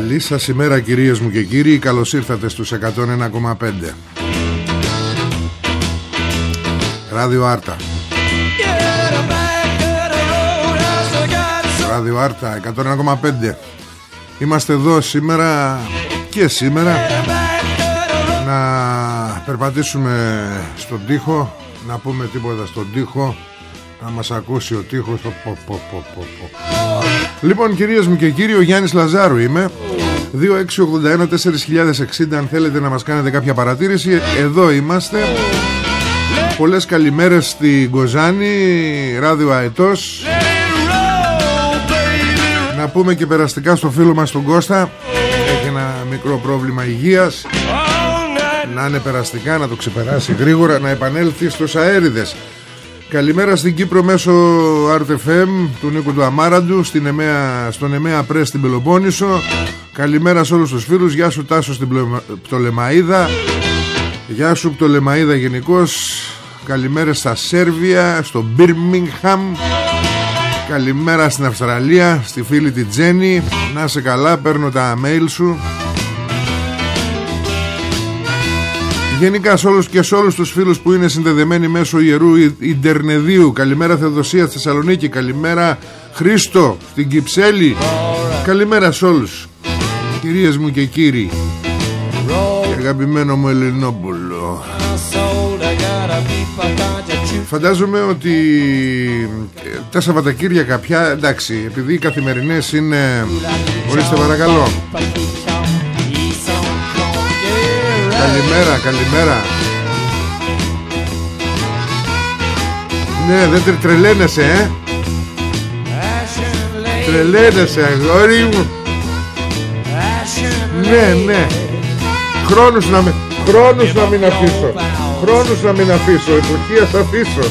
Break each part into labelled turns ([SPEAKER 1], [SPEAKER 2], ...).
[SPEAKER 1] Καλή σας ημέρα κυρίες μου και κύριοι. Καλώς ήρθατε στους 101,5 Ράδιο Άρτα. Ράδιο Άρτα 101,5 Είμαστε εδώ σήμερα και σήμερα Να περπατήσουμε στον τοίχο Να πούμε τίποτα στον τοίχο Να μας ακούσει ο τοίχος Λοιπόν κυρίες μου και κύριοι Ο Γιάννης Λαζάρου είμαι. 2681-4060 αν θέλετε να μας κάνετε κάποια παρατήρηση Εδώ είμαστε. Πολλές καλημέρες στην Κοζάνη Ράδιο Αετός. Να πούμε και περαστικά στο φίλο μας τον Κώστα. Έχει ένα μικρό πρόβλημα υγείας. Να είναι περαστικά να το ξεπεράσει γρήγορα Να επανέλθει στους αέριδες Καλημέρα στην Κύπρο μέσω RTFM του Νίκου του Αμάραντου στην Εμέα, στον Εμέα Πρέσ στην Πελοπόννησο. Καλημέρα σε όλους τους φίλους. Γεια σου Τάσο στην Πτολεμαίδα Γεια σου Πτολεμαίδα γενικώς. Καλημέρα στα Σέρβια Στο Μπίρμιγχαμ. Καλημέρα στην Αυστραλία Στη φίλη τη Τζέννη Να σε καλά παίρνω τα mail σου Γενικά σε όλους και σε όλους τους φίλους που είναι συνδεδεμένοι μέσω Ιερού Ιντερνεδίου Καλημέρα Θεοδοσία στη Θεσσαλονίκη Καλημέρα Χρήστο στην Κυψέλη Καλημέρα σε όλους Κυρίες μου και κύριοι Αγαπημένο μου Ελληνόπουλο. Φαντάζομαι ότι ε, τα Σαββατοκύριακα πια εντάξει επειδή οι καθημερινές είναι ορίστε παρακαλώ Καλημέρα, καλημέρα. Ναι, δεν τρελαίνεσαι, ε. Τρελαίνεσαι, αγόρι μου. Ναι, ναι. Χρόνους να μην, χρόνους να μην αφήσω. Χρόνους να μην αφήσω. Εποχή ας αφήσω.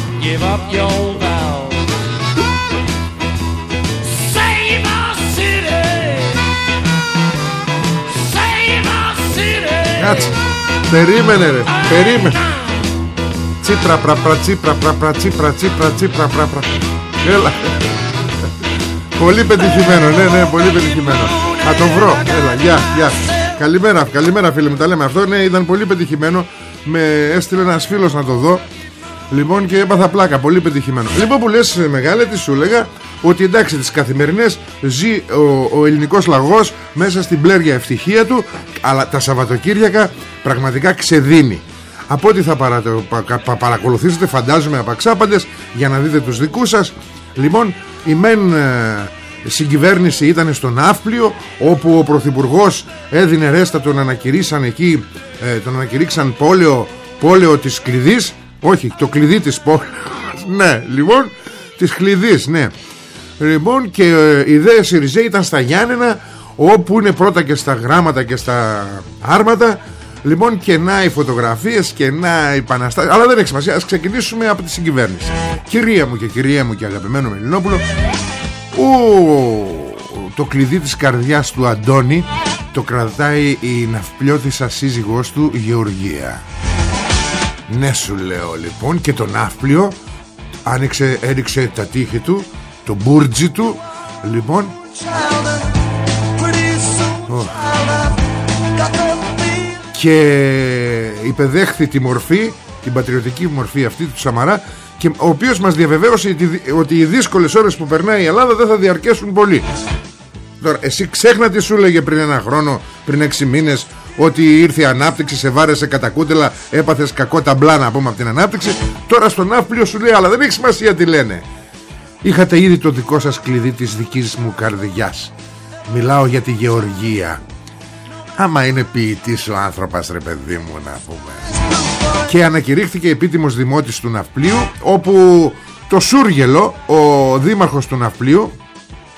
[SPEAKER 1] Κάτσε Περίμενε ρε. Περίμενε. Τσίπρα πρα πρα τσίπρα πρα πρα τσίπρα τσίπρα τσίπρα πρα πρα. Έλα. Πολύ πετυχημένο. Ναι ναι πολύ πετυχημένο. Θα τον βρω. Έλα γεια γεια. Καλημέρα καλημέρα φίλε μου. Τα λέμε αυτό. Ναι ήταν πολύ πετυχημένο. Με έστειλε ένας φίλος να το δω. Λοιπόν και έπαθα πλάκα, πολύ πετυχημένο. Λοιπόν που λες μεγάλε τι σου έλεγα; Ότι εντάξει τις καθημερινές ζει ο, ο ελληνικός λαγός Μέσα στην πλέρια ευτυχία του Αλλά τα Σαββατοκύριακα πραγματικά ξεδίνει. Από ό,τι θα παρα, πα, παρακολουθήσετε φαντάζομαι απαξάπαντες Για να δείτε τους δικούς σας. Λοιπόν η μεν ε, συγκυβέρνηση ήταν στον Ναύπλιο Όπου ο Πρωθυπουργός έδινε ρέστα τον ανακηρύξαν εκεί ε, Τον ανακηρύξαν πόλεο, πόλεο της κλειδής. Όχι, το κλειδί της πόλης Ναι, λοιπόν Της κλειδής, ναι Λοιπόν και ε, η ιδέα Σιριζέ ήταν στα Γιάννενα όπου είναι πρώτα και στα γράμματα και στα άρματα. Λοιπόν και να οι φωτογραφίες και να οι παναστάσεις Αλλά δεν έχει σημασία Ας ξεκινήσουμε από τη συγκυβέρνηση. Κυρία μου και κυρία μου και αγαπημένο Μελινόπουλο Το κλειδί της καρδιάς του Αντώνη Το κρατάει η ναυπλιώτησα σύζυγός του Γεωργία. Ναι σου λέω λοιπόν Και το ναύπλιο άνοιξε, έριξε τα τείχη του Το μπούρτζι του Λοιπόν και υπεδέχθη τη μορφή την πατριωτική μορφή αυτή του Σαμαρά και ο οποίος μας διαβεβαίωσε ότι οι δύσκολες ώρες που περνάει η Ελλάδα δεν θα διαρκέσουν πολύ Τώρα εσύ ξέχνα τι σου λέγε πριν ένα χρόνο πριν έξι μήνες ότι ήρθε η ανάπτυξη, σε βάρεσε κατά κούτελα, έπαθες κακό ταμπλά να πούμε από την ανάπτυξη. Τώρα στον ναύπλιο σου λέει, αλλά δεν έχει σημασία τι λένε. Είχατε ήδη το δικό σας κλειδί της δικής μου καρδιάς. Μιλάω για τη γεωργία. Άμα είναι ποιητής ο άνθρωπος ρε παιδί μου να πούμε Και ανακηρύχθηκε επίτιμος δημότης του Ναυπλίου Όπου το Σούργελο Ο δήμαρχος του Ναυπλίου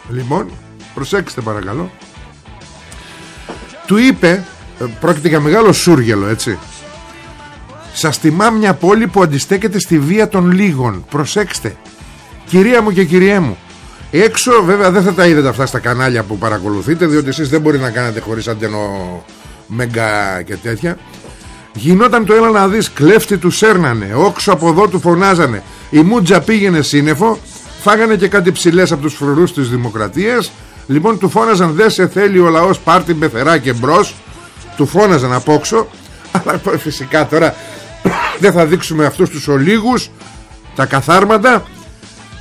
[SPEAKER 1] Λοιπόν προσέξτε παρακαλώ Του είπε ε, Πρόκειται για μεγάλο Σούργελο έτσι Σας τιμά μια πόλη που αντιστέκεται στη βία των λίγων Προσέξτε Κυρία μου και κυρία μου. Έξω βέβαια δεν θα τα είδατε αυτά στα κανάλια που παρακολουθείτε Διότι εσείς δεν μπορεί να κάνετε χωρίς αντενό μεγκα και τέτοια. Γινόταν το έλα να δεις Κλέφτη του σέρνανε Όξο από εδώ του φωνάζανε. Η Μούτζα πήγαινε σύννεφο Φάγανε και κάτι ψηλές από τους φρουρούς της δημοκρατίας. Λοιπόν του φώναζαν δεν σε θέλει ο λαός πάρτι μπεθερά και μπρος Του φώναζαν απόξω Αλλά φυσικά τώρα Δεν θα δείξουμε αυτούς τους ολίγους Τα καθάρματα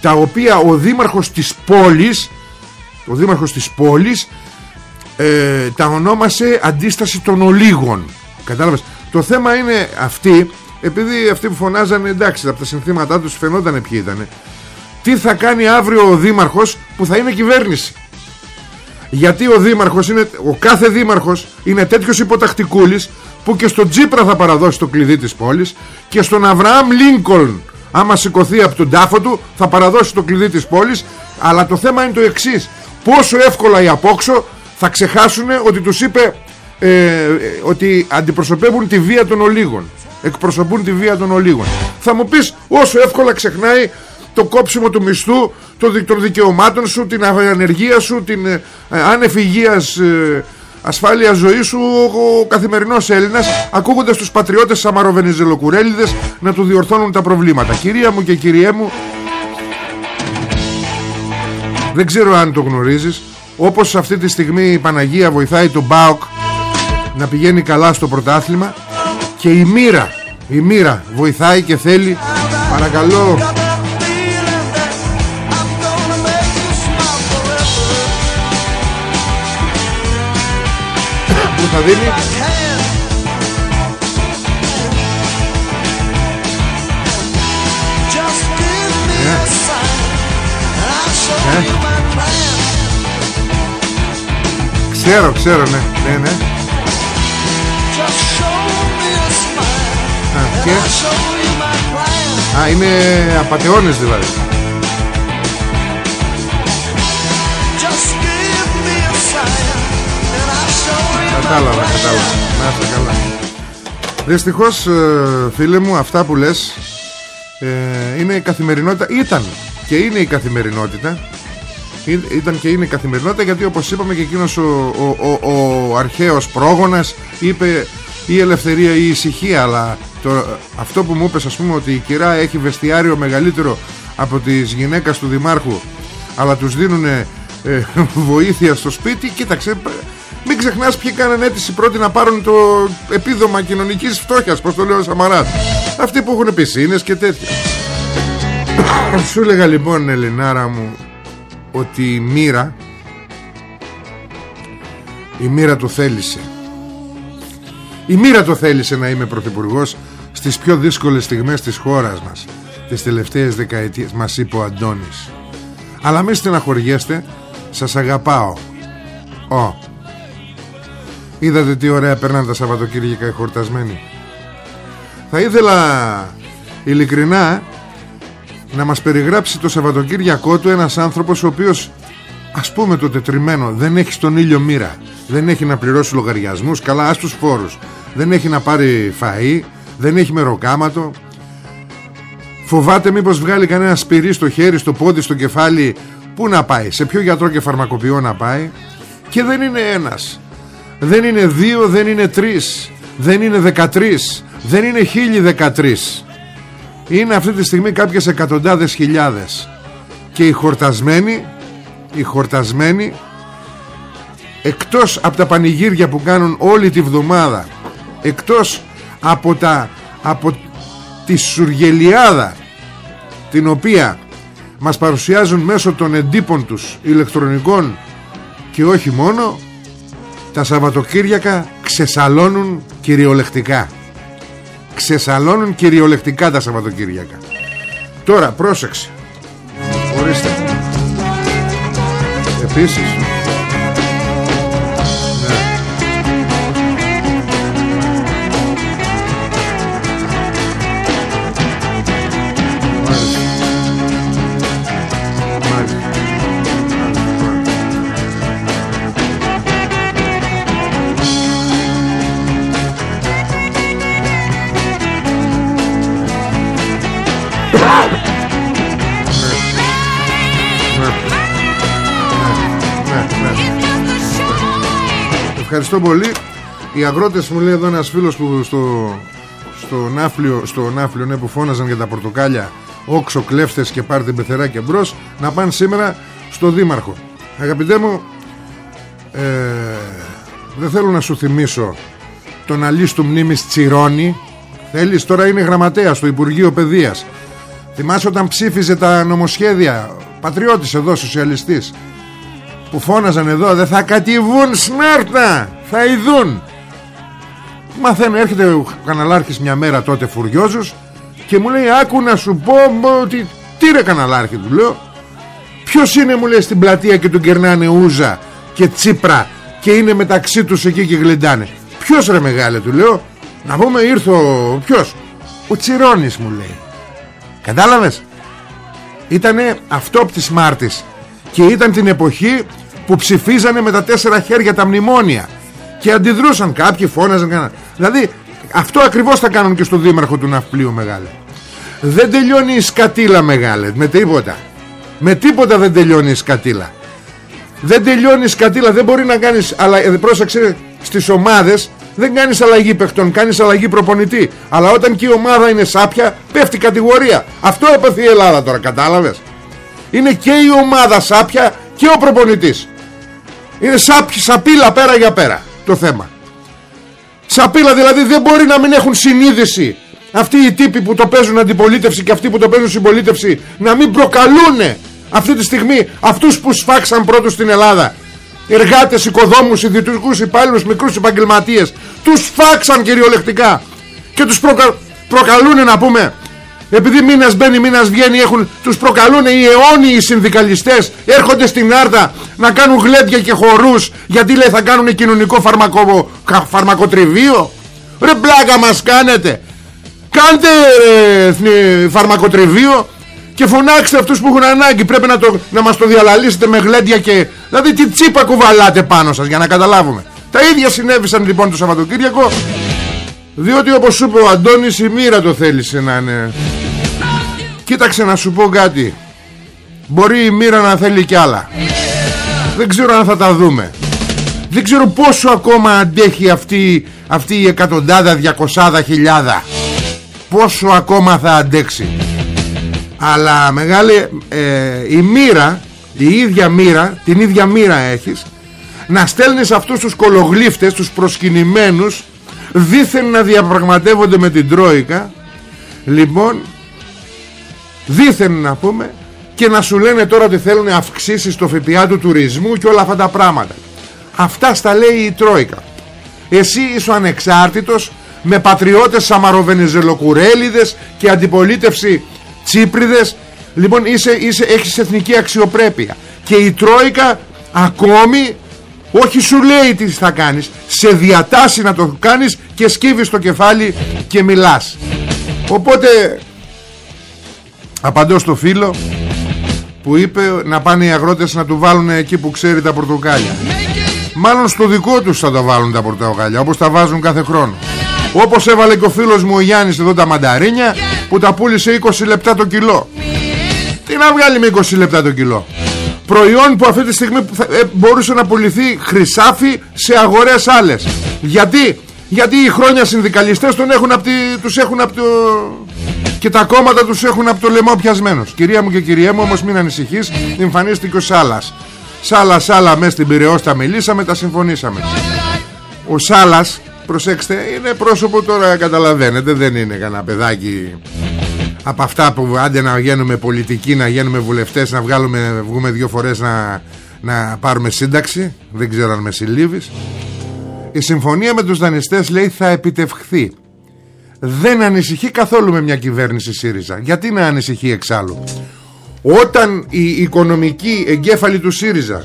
[SPEAKER 1] τα οποία ο δήμαρχος της πόλης ο δήμαρχος της πόλης ε, τα ονόμασε αντίσταση των ολίγων. Κατάλαβες; Το θέμα είναι αυτή επειδή αυτοί που φωνάζανε εντάξει από τα συνθήματά τους φαινόταν ποιοι ήταν τι θα κάνει αύριο ο δήμαρχος που θα είναι κυβέρνηση; Γιατί ο δήμαρχος είναι, ο κάθε δήμαρχος είναι τέτοιος υποτακτικούλης που και στον Τζίπρα θα παραδώσει το κλειδί της πόλης και στον Αβραάμ Λίνκολν άμα σηκωθεί από τον τάφο του θα παραδώσει το κλειδί της πόλης. Αλλά το θέμα είναι το εξής. Πόσο εύκολα οι απόξω θα ξεχάσουν ότι τους είπε ε, ότι αντιπροσωπεύουν τη βία των ολίγων. Εκπροσωπούν τη βία των ολίγων. Θα μου πεις όσο εύκολα ξεχνάει το κόψιμο του μισθού των δικαιωμάτων σου την ανεργία σου την ε, ε, ασφάλεια ζωής σου ο καθημερινός Έλληνας. Ακούγοντας τους πατριώτες Σαμαροβενιζελοκουρέλιδες να του διορθώνουν τα προβλήματα. Κυρία μου και κυριέ μου δεν ξέρω αν το γνωρίζεις όπως αυτή τη στιγμή η Παναγία βοηθάει τον Μπάοκ να πηγαίνει καλά στο πρωτάθλημα και η μοίρα η μοίρα βοηθάει και θέλει. Παρακαλώ θα δίνει ε. Ε. Ξέρω, ξέρω, ναι, ναι, ναι. Α, και... Α, είναι απατεώνες δηλαδή. Κατάλαβα, κατάλαβα. Να είστε καλά. Δυστυχώς ε, φίλε μου αυτά που λες ε, είναι η καθημερινότητα Ήταν και είναι η καθημερινότητα Ήταν και είναι η καθημερινότητα Γιατί όπως είπαμε και εκείνος ο, ο, ο, ο αρχαίος πρόγονας Είπε η ελευθερία ή η ησυχία Αλλά το, αυτό που μου είπες ας πούμε Ότι η κυρά έχει βεστιάριο μεγαλύτερο Από τις γυναίκας του δημάρχου Αλλά τους δίνουν ε, βοήθεια στο σπίτι Κοίταξε μην ξεχνάς ποιοι κάνανε αίτηση πρώτοι να πάρουν το επίδομα κοινωνικής φτώχειας Πώς το λέω ο Σαμαράς. Αυτοί που έχουν πισίνες και τέτοια. Σου έλεγα λοιπόν Ελληνάρα μου Ότι η μοίρα Η μοίρα του θέλησε. Η μοίρα του θέλησε να είμαι πρωθυπουργός Στις πιο δύσκολες στιγμές της χώρας μας Τις τελευταίες δεκαετίες Μας είπε ο Αντώνης. Αλλά μη στεναχωριέστε Σας αγαπάω. Ω Είδατε τι ωραία περνάνε τα Σαββατοκύριακα οι χορτασμένοι. Θα ήθελα ειλικρινά να μας περιγράψει το Σαββατοκύριακό του ένας άνθρωπος ο οποίος Ας πούμε το τετριμένο δεν έχει στον ήλιο μοίρα Δεν έχει να πληρώσει λογαριασμούς Καλά ας τους φόρους. Δεν έχει να πάρει φαΐ Δεν έχει μεροκάματο. Φοβάται μήπως βγάλει κανένα σπυρί στο χέρι, στο πόδι, στο κεφάλι Πού να πάει, σε ποιο γιατρό και φαρμακοποιό να πάει. Και δεν είναι ένας Δεν είναι δύο, δεν είναι τρεις. Δεν είναι δεκατρεις Δεν είναι χίλιοι δεκατρεις Είναι αυτή τη στιγμή κάποιες εκατοντάδες χιλιάδες. Και οι χορτασμένοι Οι χορτασμένοι Εκτός από τα πανηγύρια που κάνουν όλη τη βδομάδα Εκτός από τα από τη σουργελιάδα την οποία μας παρουσιάζουν μέσω των εντύπων τους ηλεκτρονικών και όχι μόνο τα Σαββατοκύριακα ξεσαλώνουν κυριολεκτικά. Ξεσαλώνουν κυριολεκτικά τα Σαββατοκύριακα. Τώρα πρόσεξε. Ορίστε. Επίσης ευχαριστώ πολύ. Οι αγρότες μου λέει εδώ ένας φίλος που στο, στο ναύλιο, στο ναύλιο ναι, που φώναζαν για τα πορτοκάλια Όξο, κλέφτες και πάρτε πεθεράκια μπρος Να πάνε σήμερα στο Δήμαρχο. Αγαπητέ μου ε, Δεν θέλω να σου θυμίσω Τον αλής του μνήμης Τσιρόνι. Θέλεις τώρα είναι γραμματέας στο Υπουργείο Παιδείας. Θυμάσαι όταν ψήφιζε τα νομοσχέδια Πατριώτης εδώ σοσιαλιστής που φώναζαν εδώ δεν θα κατηβούν σμέρτα θα ειδούν. Μαθαίνω έρχεται ο καναλάρχης μια μέρα τότε φουριόζος και μου λέει άκου να σου πω ότι τι ρε καναλάρχη του λέω. Ποιος είναι μου λέει στην πλατεία και του κερνάνε ούζα και τσίπρα και είναι μεταξύ τους εκεί και γλεντάνε ποιος ρε μεγάλε του λέω. Να πούμε ήρθε ο ποιος ο Τσιρόνης μου λέει. Κατάλαβες. Ήτανε αυτό από τη Μάρτης και ήταν την εποχή που ψηφίζανε με τα τέσσερα χέρια τα μνημόνια. Και αντιδρούσαν. Κάποιοι φώναζαν δηλαδή αυτό ακριβώς θα κάνουν και στο δήμαρχο του Ναυπλίου μεγάλε. Δεν τελειώνει η σκατήλα μεγάλε με τίποτα. Με τίποτα δεν τελειώνει η σκατήλα. Δεν τελειώνει η σκατήλα δεν μπορεί να κάνεις αλλά ε, πρόσεξε στις ομάδες δεν κάνεις αλλαγή παιχτών κάνεις αλλαγή προπονητή. Αλλά όταν και η ομάδα είναι σάπια πέφτει κατηγορία. Αυτό έπαθε η Ελλάδα τώρα κατάλαβες; Είναι και η ομάδα σάπια και ο προπονητής. Είναι σαπίλα πέρα για πέρα το θέμα. Σαπίλα δηλαδή δεν μπορεί να μην έχουν συνείδηση Αυτοί οι τύποι που το παίζουν αντιπολίτευση Και αυτοί που το παίζουν συμπολίτευση Να μην προκαλούν αυτή τη στιγμή Αυτούς που σφάξαν πρώτους στην Ελλάδα. Εργάτες, οικοδόμους, ιδιωτικούς υπάλληλους Μικρούς επαγγελματίες. Τους φάξαν κυριολεκτικά Και τους προκα... προκαλούν να πούμε επειδή μήνας μπαίνει μήνας βγαίνει έχουν, τους προκαλούν οι αιώνιοι συνδικαλιστές. Έρχονται στην Άρτα να κάνουν γλέντια και χορούς. Γιατί λέει θα κάνουν κοινωνικό φαρμακο, φαρμακοτριβείο; Ρε πλάκα μας κάνετε. Κάντε ε, φαρμακοτριβείο και φωνάξτε αυτούς που έχουν ανάγκη. Πρέπει να, το, να μας το διαλαλήσετε με γλέντια και δηλαδή τι τσίπα κουβαλάτε πάνω σας για να καταλάβουμε. Τα ίδια συνέβησαν λοιπόν το Σαββατοκύριακο διότι όπως σου είπε ο Αντώνης η μοίρα το θέλησε να είναι. Κοίταξε να σου πω κάτι. Μπορεί η μοίρα να θέλει κι άλλα. Δεν ξέρω αν θα τα δούμε. Δεν ξέρω πόσο ακόμα αντέχει αυτή, αυτή η εκατοντάδα, διακοσάδα χιλιάδα. Πόσο ακόμα θα αντέξει. Αλλά μεγάλη ε, η μοίρα Η ίδια μοίρα Την ίδια μοίρα έχεις Να στέλνεις αυτούς τους κολογλίφτες Τους προσκυνημένους Δήθεν να διαπραγματεύονται με την Τρόικα. Λοιπόν δίθεν να πούμε και να σου λένε τώρα ότι θέλουν αυξήσεις στο ΦΠΑ του τουρισμού και όλα αυτά τα πράγματα. Αυτά στα λέει η Τρόικα. Εσύ είσαι ανεξάρτητος με πατριώτες σαμαροβενιζελοκουρέλιδες και αντιπολίτευση τσίπριδες. Λοιπόν είσαι, είσαι, έχεις εθνική αξιοπρέπεια. Και η Τρόικα ακόμη όχι σου λέει τι θα κάνεις. Σε διατάσσει να το κάνεις και σκύβεις το κεφάλι και μιλάς. Οπότε Απαντώ στο φίλο που είπε να πάνε οι αγρότες να του βάλουν εκεί που ξέρει τα πορτοκάλια. Μάλλον στο δικό τους θα τα βάλουν τα πορτοκάλια όπως τα βάζουν κάθε χρόνο. Όπως έβαλε και ο φίλος μου ο Γιάννης εδώ τα μανταρίνια που τα πούλησε 20 λεπτά το κιλό. Τι να βγάλει με 20 λεπτά το κιλό; Προϊόν που αυτή τη στιγμή ε, μπορούσε να πουληθεί χρυσάφι σε αγορές άλλες. Γιατί γιατί οι χρόνια συνδικαλιστές τον έχουν απ τους έχουν από το... και τα κόμματα τους έχουν από το λαιμό πιασμένος κυρία μου και κυρία μου όμως μην ανησυχείς εμφανίστηκε ο Σάλας. Σάλας Σάλα μέσα στην Πυραιός τα μιλήσαμε τα συμφωνήσαμε. Ο Σάλας προσέξτε είναι πρόσωπο τώρα καταλαβαίνετε δεν είναι κανένα παιδάκι από αυτά που άντε να γίνουμε πολιτικοί να γίνουμε βουλευτές να βγάλουμε, βγούμε δύο φορές να, να πάρουμε σύνταξη. Δεν ξέρω αν με συλλήβεις. Η συμφωνία με τους δανειστές λέει θα επιτευχθεί. Δεν ανησυχεί καθόλου με μια κυβέρνηση ΣΥΡΙΖΑ. Γιατί να ανησυχεί εξάλλου; Όταν οι οικονομικοί εγκέφαλοι του ΣΥΡΙΖΑ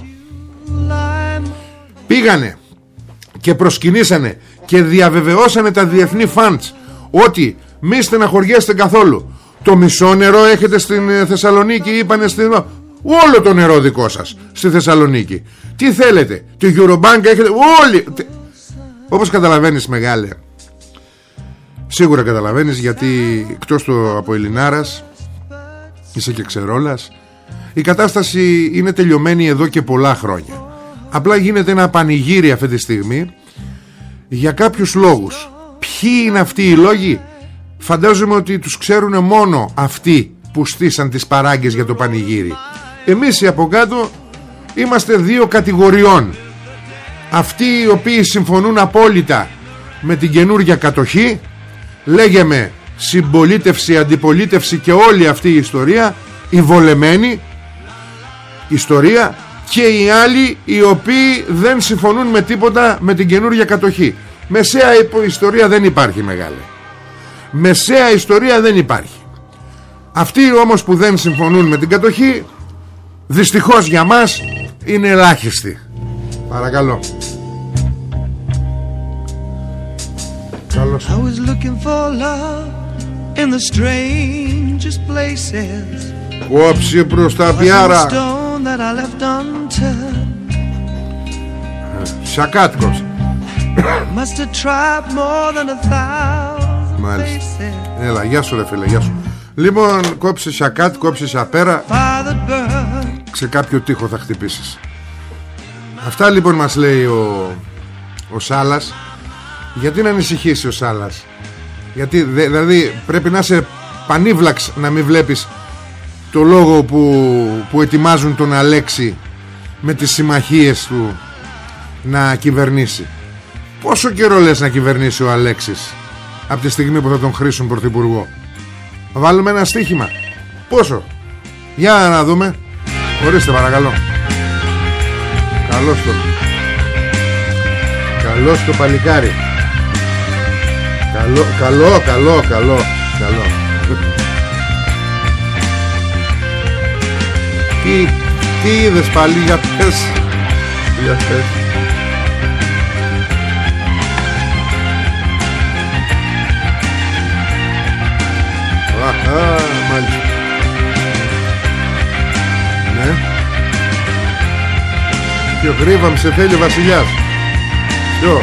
[SPEAKER 1] πήγανε και προσκυνήσανε και διαβεβαιώσανε τα διεθνή φαντς ότι μη στεναχωριέστε καθόλου το μισό νερό έχετε στην ε, Θεσσαλονίκη είπανε στην... όλο το νερό δικό σας στη Θεσσαλονίκη. Τι θέλετε το Eurobank έχετε όλοι όπως καταλαβαίνεις μεγάλε Σίγουρα καταλαβαίνεις γιατί εκτός του από Ελληνάρας Είσαι και ξερόλας Η κατάσταση είναι τελειωμένη εδώ και πολλά χρόνια. Απλά γίνεται ένα πανηγύρι αυτή τη στιγμή Για κάποιους λόγους. Ποιοι είναι αυτοί οι λόγοι; Φαντάζομαι ότι τους ξέρουν μόνο αυτοί που στήσαν τις παράγκες για το πανηγύρι. Εμείς οι από κάτω είμαστε δύο κατηγοριών. Αυτοί οι οποίοι συμφωνούν απόλυτα με την καινούργια κατοχή λέγεμε συμπολίτευση, αντιπολίτευση και όλη αυτή η ιστορία η βολεμένη ιστορία και οι άλλοι οι οποίοι δεν συμφωνούν με τίποτα με την καινούργια κατοχή. Μεσαία ιστορία δεν υπάρχει μεγάλη μεσαία ιστορία δεν υπάρχει. Αυτοί όμως που δεν συμφωνούν με την κατοχή δυστυχώς για μας είναι ελάχιστοι. Παρακαλώ. Καλώς. I was looking for love in the strangest places. Κόψε προς τα πιάρα. Σακάτ κόψε Must have tried more than a thousand Μάλιστα. Έλα γεια σου ρε φίλε γεια σου. Λοιπόν κόψε σακάτ κόψε σαπέρα Σε κάποιο τείχο θα χτυπήσεις. Αυτά λοιπόν μας λέει ο, ο Σάλας. Γιατί να ανησυχήσει ο Σάλας; Γιατί δηλαδή πρέπει να είσαι πανίβλαξ να μην βλέπεις το λόγο που, που ετοιμάζουν τον Αλέξη με τις συμμαχίες του να κυβερνήσει. Πόσο καιρό λες να κυβερνήσει ο Αλέξης; Από τη στιγμή που θα τον χρήσουν πρωθυπουργό. Βάλουμε ένα στοίχημα. Πόσο; Για να δούμε. Ορίστε παρακαλώ. Καλώς το Καλώς το παλικάρι. Καλό, καλό, καλό, καλό, καλό. Τι, τι είδες πάλι για πες Για πες Αχα, μάλιστα. Ναι. Ποιο γρήβαμ σε θέλει ο βασιλιάς. Ποιο;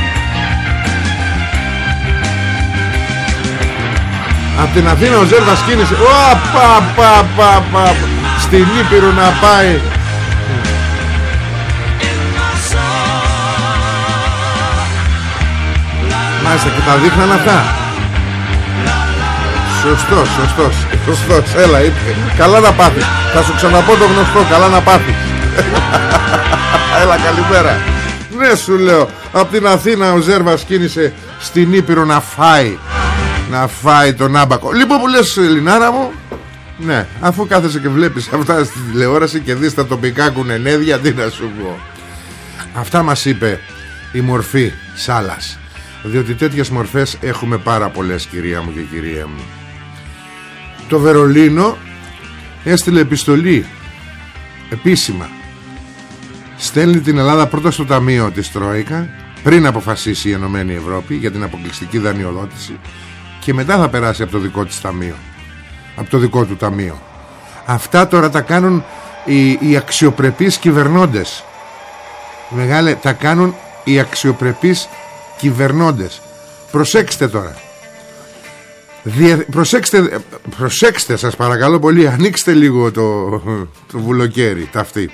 [SPEAKER 1] Απ' την Αθήνα ο Ζέρβας κίνησε. Ω, πα, πα, πα, πα, Στην Ήπειρο να πάει. Μάλιστα και τα δείχναν αυτά Σωστός, σωστός Σωστός, έλα Καλά να πάθεις. Θα σου ξαναπώ το γνωστό, καλά να πάθεις. Έλα καλημέρα. Ναι σου λέω. Από την Αθήνα ο Ζέρβας κίνησε Στην Ήπειρο να φάει Να φάει τον άμπακο. Λοιπόν που λες Λινάρα μου Ναι αφού κάθεσαι και βλέπεις αυτά στη τηλεόραση Και δεις τα τοπικά κουνενέδια Τι να σου πω. Αυτά μας είπε η μορφή Σάλας. Διότι τέτοιες μορφές έχουμε πάρα πολλές κυρία μου και κυρία μου Το Βερολίνο έστειλε επιστολή επίσημα. Στέλνει την Ελλάδα πρώτα στο ταμείο της Τρόικα πριν αποφασίσει η Ενωμένη Ευρώπη για την αποκλειστική δανειοδότηση και μετά θα περάσει από το δικό της ταμείο από το δικό του ταμείο. Αυτά τώρα τα κάνουν οι, οι αξιοπρεπείς κυβερνώντες. Μεγάλε τα κάνουν οι αξιοπρεπείς κυβερνώντες. Προσέξτε τώρα Διε... Προσέξτε, προσέξτε σας παρακαλώ πολύ Ανοίξτε λίγο το, το βουλοκαίρι Ταυτή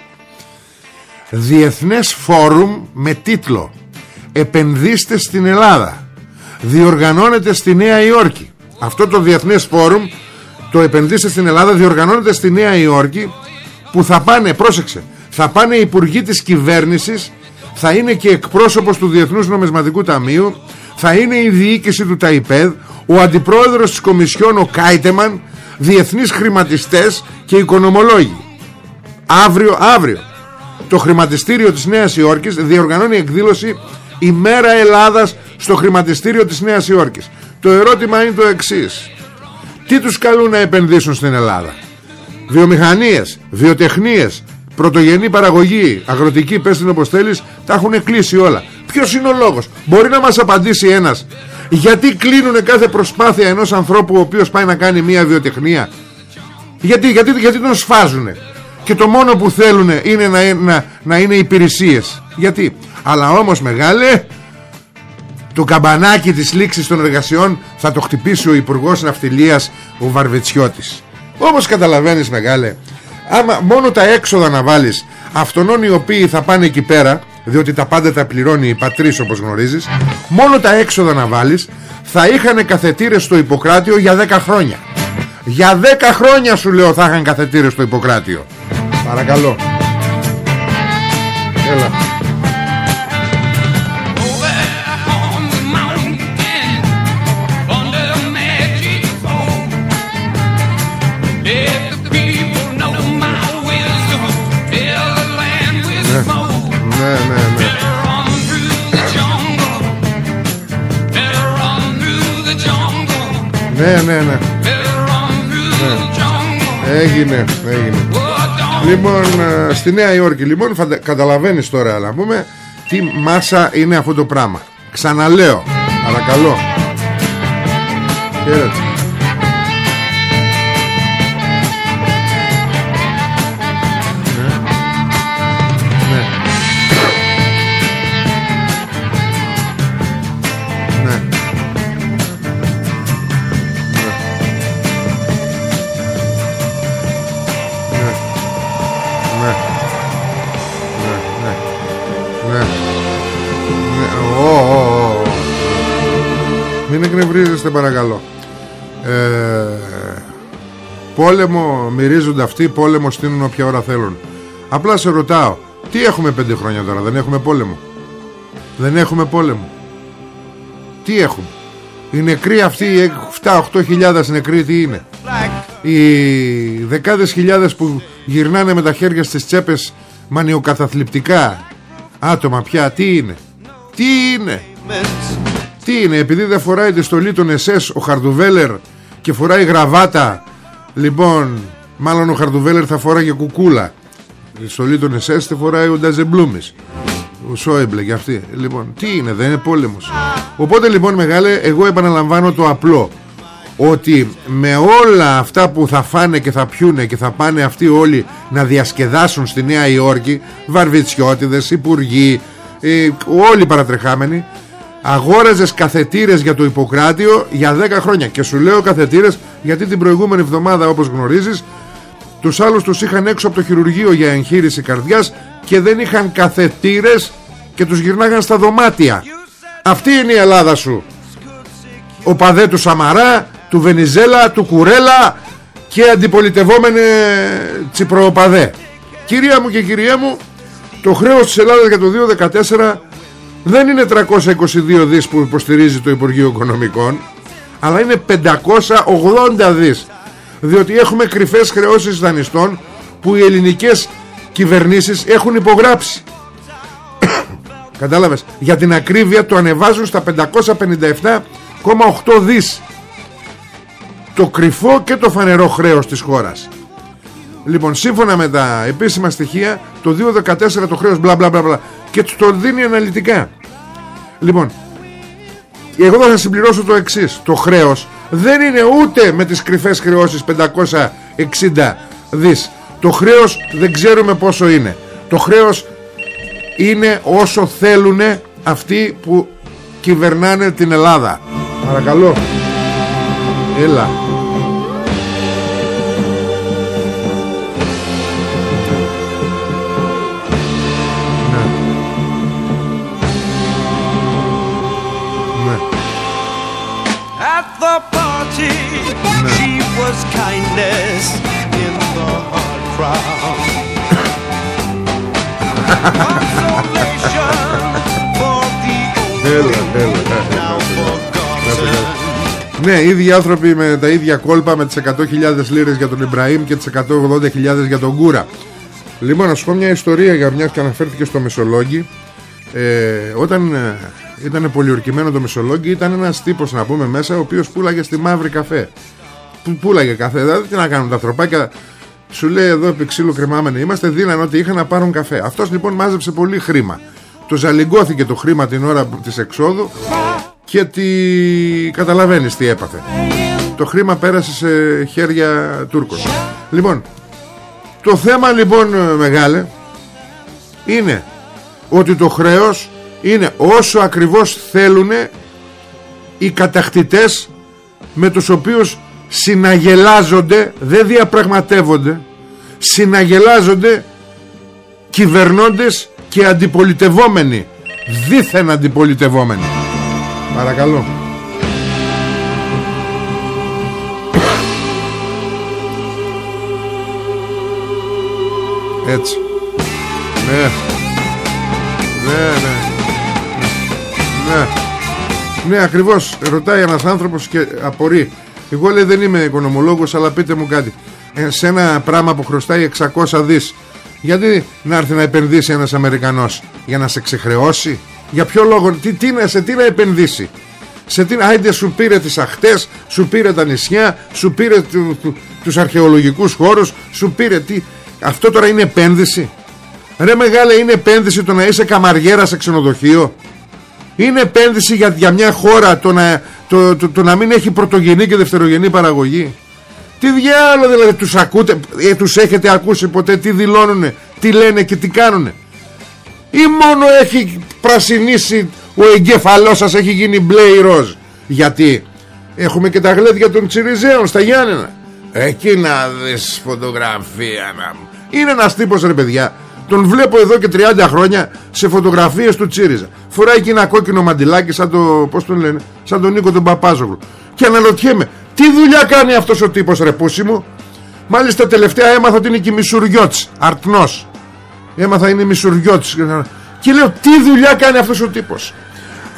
[SPEAKER 1] Διεθνές φόρουμ με τίτλο Επενδύστε στην Ελλάδα Διοργανώνεται στη Νέα Υόρκη. Αυτό το Διεθνές φόρουμ Το επενδύστε στην Ελλάδα Διοργανώνεται στη Νέα Υόρκη Που θα πάνε, πρόσεξε Θα πάνε οι υπουργοί της κυβέρνησης Θα είναι και εκπρόσωπος του Διεθνούς Νομισματικού Ταμείου Θα είναι η διοίκηση του ΤΑΙΠΕΔ Ο αντιπρόεδρος της Κομισιόν Ο Κάιτεμαν Διεθνείς χρηματιστές και οικονομολόγοι Αύριο, αύριο το χρηματιστήριο της Νέας Υόρκης διοργανώνει εκδήλωση ημέρα Ελλάδας στο χρηματιστήριο της Νέας Υόρκης. Το ερώτημα είναι το εξής. Τι τους καλούν να επενδύσουν στην Ελλάδα; Βιομηχανίες, βιοτεχνίες, πρωτογενή παραγωγή, αγροτική, πες την όπως θέλεις, τα έχουν κλείσει όλα. Ποιος είναι ο λόγος; Μπορεί να μας απαντήσει ένας. Γιατί κλείνουν κάθε προσπάθεια ενός ανθρώπου ο οποίος πάει να κάνει μια βιοτεχνία; Γιατί, γιατί, γιατί τον σφάζουνε; Και το μόνο που θέλουν είναι να, να, να είναι υπηρεσίες γιατί; Αλλά όμως μεγάλε το καμπανάκι της λήξης των εργασιών θα το χτυπήσει ο Υπουργός Ναυτιλίας ο Βαρβετσιώτης όπως καταλαβαίνεις μεγάλε άμα μόνο τα έξοδα να βάλεις αυτών οι οποίοι θα πάνε εκεί πέρα διότι τα πάντα τα πληρώνει η πατρίς όπως γνωρίζεις. Μόνο τα έξοδα να βάλεις θα είχαν καθετήρες στο Ιπποκράτιο για 10 χρόνια. Για 10 χρόνια σου λέω θα είχαν καθετήρες στο Ιπποκράτιο. Παρακαλώ. Έλα Ναι, ναι, ναι. Ναι, ναι, ναι. Έγινε, έγινε. Λοιπόν, ε, στη Νέα Υόρκη, λοιπόν, καταλαβαίνεις τώρα, να πούμε, τι μάσα είναι αυτό το πράγμα. Ξαναλέω, παρακαλώ. Χαίρετε. Εκνευρίζεστε παρακαλώ ε, Πόλεμο μυρίζονται αυτοί Πόλεμο στείλουν όποια ώρα θέλουν. Απλά σε ρωτάω Τι έχουμε πέντε χρόνια τώρα Δεν έχουμε πόλεμο; Δεν έχουμε πόλεμο. Τι έχουμε; Οι νεκροί αυτοί Οι 7-8 χιλιάδες νεκροί τι είναι; Οι δεκάδες χιλιάδες που γυρνάνε με τα χέρια στις τσέπες Μανιοκαταθλιπτικά Άτομα πια τι είναι; Τι είναι; Τι είναι επειδή δεν φοράει τη στολή των ΕΣΕΣ ο Χαρδουβέλερ και φοράει γραβάτα Λοιπόν μάλλον ο Χαρδουβέλερ θα φοράγε κουκούλα. Τη στολή των ΕΣΕΣ θα φοράει ο Νταζεμπλούμης. Ο Σόεμπλε και αυτή Λοιπόν τι είναι δεν είναι πόλεμος. Οπότε λοιπόν μεγάλε εγώ επαναλαμβάνω το απλό. Ότι με όλα αυτά που θα φάνε και θα πιούνε και θα πάνε αυτοί όλοι να διασκεδάσουν στη Νέα Υόρκη βαρβιτσιώτιδες, υπουργοί ε, όλοι παρατρεχάμενοι αγόραζες καθετήρες για το Ιπποκράτιο για 10 χρόνια. Και σου λέω καθετήρες γιατί την προηγούμενη εβδομάδα όπως γνωρίζεις τους άλλους τους είχαν έξω από το χειρουργείο για εγχείρηση καρδιάς και δεν είχαν καθετήρες και τους γυρνάγαν στα δωμάτια. Αυτή είναι η Ελλάδα σου. Ο παδέ του Σαμαρά του Βενιζέλα, του Κουρέλα και αντιπολιτευόμενε τσιπροπαδέ. Κυρία μου και κυρία μου το χρέος της Ελλάδας για το 2014 δεν είναι 322 δις που υποστηρίζει το Υπουργείο Οικονομικών αλλά είναι 580 δις. Διότι έχουμε κρυφές χρεώσεις δανειστών που οι ελληνικές κυβερνήσεις έχουν υπογράψει. Κατάλαβες; Για την ακρίβεια το ανεβάζουν στα 557,8 δις. Το κρυφό και το φανερό χρέος της χώρας. Λοιπόν, σύμφωνα με τα επίσημα στοιχεία, το 2014 το χρέος μπλα μπλα μπλα και το δίνει αναλυτικά. Λοιπόν, εγώ θα συμπληρώσω το εξής. Το χρέος δεν είναι ούτε με τις κρυφές χρεώσεις 560 δις. Το χρέος δεν ξέρουμε πόσο είναι Το χρέος είναι όσο θέλουν αυτοί που κυβερνάνε την Ελλάδα Παρακαλώ Έλα Ναι, ίδιοι άνθρωποι με τα ίδια κόλπα με τις 100.000 λίρες για τον Ιμπραήμ και τις 180.000 για τον Κούρα. Λοιπόν, να σου πω μια ιστορία για μια και αναφέρθηκε στο Μεσολόγγι. Ε, όταν ε, ήταν πολιορκημένο το Μεσολόγγι, ήταν ένας τύπος να πούμε μέσα, ο οποίος πουλάγε στη μαύρη καφέ. Που πουλάγε καφέ, δηλαδή τι να κάνουν τα ανθρωπάκια. Σου λέει εδώ επί ξύλου κρεμάμενοι είμαστε, δίναν ότι είχαν να πάρουν καφέ. Αυτός λοιπόν μάζεψε πολύ χρήμα. Το ζαλιγκώθηκε το χρήμα την ώρα της εξόδου και τι καταλαβαίνεις τι έπαθε το χρήμα πέρασε σε χέρια Τούρκων λοιπόν το θέμα λοιπόν μεγάλε είναι ότι το χρέος είναι όσο ακριβώς θέλουν οι κατακτητές με τους οποίους συναγελάζονται δεν διαπραγματεύονται συναγελάζονται κυβερνώντες και αντιπολιτευόμενοι δίθεν αντιπολιτευόμενοι. Παρακαλώ. Έτσι. Ναι. Ναι ναι. Ναι. Ναι ακριβώς. Ρωτάει ένας άνθρωπος και απορεί Εγώ λέει δεν είμαι οικονομολόγος αλλά πείτε μου κάτι. Ε, Σε ένα πράγμα που χρωστάει 600 δις γιατί να έρθει να επενδύσει ένας Αμερικανός Για να σε ξεχρεώσει; Για ποιο λόγο, τι, τι, σε τι να επενδύσει; Σε τι, άιντε σου πήρε τις αχτές Σου πήρε τα νησιά Σου πήρε του, του, τους αρχαιολογικούς χώρους Σου πήρε τι Αυτό τώρα είναι επένδυση; Ρε μεγάλε είναι επένδυση το να είσαι καμαριέρας σε ξενοδοχείο; Είναι επένδυση για, για μια χώρα το να, το, το, το, να μην έχει πρωτογενή και δευτερογενή παραγωγή. Τι διάλογο δηλαδή τους ακούτε ε, Τους έχετε ακούσει ποτέ τι δηλώνουν Τι λένε και τι κάνουν Ή μόνο έχει πρασινίσει ο εγκέφαλός σας έχει γίνει μπλε ή ροζ. Γιατί έχουμε και τα γλέντια των Τσιριζέων στα Γιάννενα. Εκεί να δεις φωτογραφία να... είναι ένας τύπος ρε παιδιά τον βλέπω εδώ και 30 χρόνια σε φωτογραφίες του Τσίριζα. Φοράει και ένα κόκκινο μαντιλάκι σαν το, πώς τον λένε, σαν τον Νίκο τον Παπάζογλου. Και αναρωτιέμαι τι δουλειά κάνει αυτός ο τύπος ρε πούσι μου; Μάλιστα τελευταία έμαθα ότι είναι και μισουριώτης αρτνός. Έμαθα είναι μισουριώτης. Και λέω τι δουλειά κάνει αυτός ο τύπος;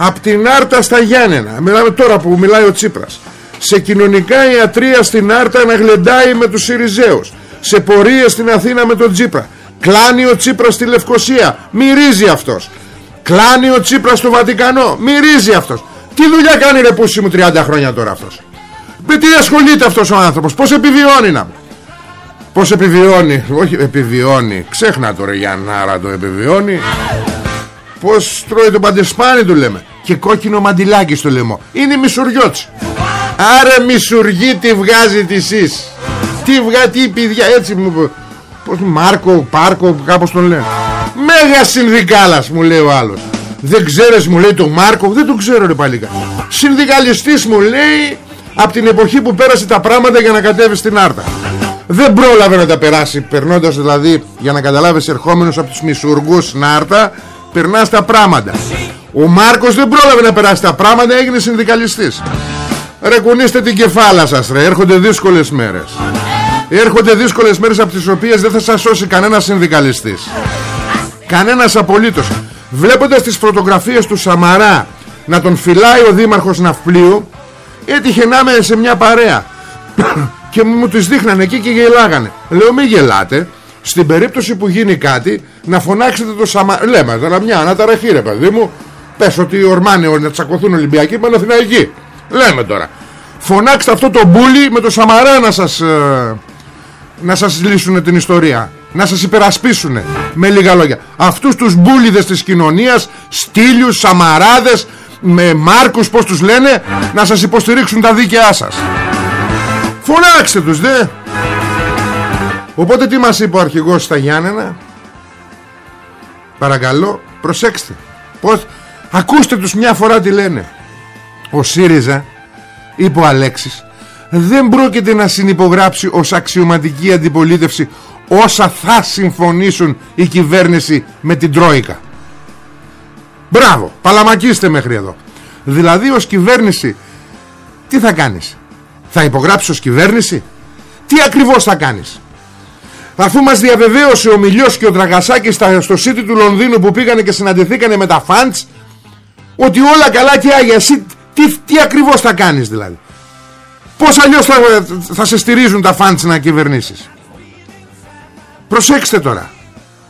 [SPEAKER 1] Απ' την Άρτα στα Γιάννενα Μιλάμε τώρα που μιλάει ο Τσίπρας Σε κοινωνικά ιατρία στην Άρτα να γλεντάει με τους Σιριζέους Σε πορείες στην Αθήνα με τον Τσίπρα Κλάνει ο Τσίπρας στη Λευκοσία. Μυρίζει αυτός. Κλάνει ο Τσίπρας στο Βατικανό. Μυρίζει αυτός. Τι δουλειά κάνει ρε πούσι μου 30 χρόνια τώρα αυτός. Με τι ασχολείται αυτός ο άνθρωπος. Πώς επιβιώνει να Πώς επιβιώνει. Όχι επιβιώνει. Ξέχνα το ρε Γιάνναρα το επιβιώνει. Πώς τρώει το παντεσπάνι του λέμε. Και κόκκινο μαντιλάκι στο λαιμό. Είναι μισουριώτς Άρα μισουργή τι βγάζεις τη σεις. Τι βγάζει τι παιδιά έτσι μου Πώς Μάρκο Πάρκο κάπως τον λένε. Μέγα συνδικάλας μου λέει ο άλλος. Δεν ξέρεις μου λέει το Μάρκο Δεν το ξέρω ρε παλίκα. Συνδικαλιστής μου λέει Από την εποχή που πέρασε τα πράγματα για να κατέβει στην Άρτα. Δεν πρόλαβε να τα περάσει περνώντας δηλαδή για να καταλάβεις ερχόμενος από τους μισουργούς στην Άρτα περνάς τα πράγματα. Ο Μάρκος δεν πρόλαβε να περάσει τα πράγματα έγινε συνδικαλιστής. Ρε κουνήστε την κεφάλα σας ρε έρχονται δύσκολες μέρες έρχονται δύσκολες μέρες από τις οποίες δεν θα σας σώσει κανένας συνδικαλιστής. Κανένας απολύτως. Βλέποντας τις φωτογραφίες του Σαμαρά να τον φυλάει ο δήμαρχος Ναυπλίου έτυχε να είμαι σε μια παρέα. Και μου τις δείχνανε εκεί και γελάγανε. Λέω μη γελάτε. Στην περίπτωση που γίνει κάτι να φωνάξετε το Σαμα... Λέμε τώρα μια αναταραχή ρε παιδί μου. Πες ότι ορμάνε να τσακωθούν Ολυμπιακοί με Αθηναϊκοί Λέμε τώρα. Φωνάξτε αυτό το μπούλι με το Σαμαρά να σας ε, Να σας λύσουν την ιστορία Να σας υπερασπίσουν Με λίγα λόγια. Αυτούς τους μπούλιδες της κοινωνίας Στήλιους, Σαμαράδες Με Μάρκους πως τους λένε Να σας υποστηρίξουν τα δίκαιά σας. Φωνάξτε τους δε. Οπότε τι μας είπε ο αρχηγός στα Γιάννενα; Παρακαλώ προσέξτε. Πώς... Ακούστε τους μια φορά τι λένε. Ο ΣΥΡΙΖΑ Είπε ο Αλέξης Δεν πρόκειται να συνυπογράψει ως αξιωματική αντιπολίτευση Όσα θα συμφωνήσουν η κυβέρνηση με την Τρόικα. Μπράβο Παλαμακίστε μέχρι εδώ. Δηλαδή ως κυβέρνηση Τι θα κάνεις; Θα υπογράψεις ως κυβέρνηση; Τι ακριβώς θα κάνεις; Αφού μας διαβεβαίωσε ο Μιλιός και ο Τραγασάκης στο σίτι του Λονδίνου που πήγανε και συναντηθήκανε με τα φαντς ότι όλα καλά και άγια εσύ τι, τι ακριβώς θα κάνεις δηλαδή; Πως αλλιώς θα, θα σε στηρίζουν τα φαντς να κυβερνήσεις; Προσέξτε τώρα.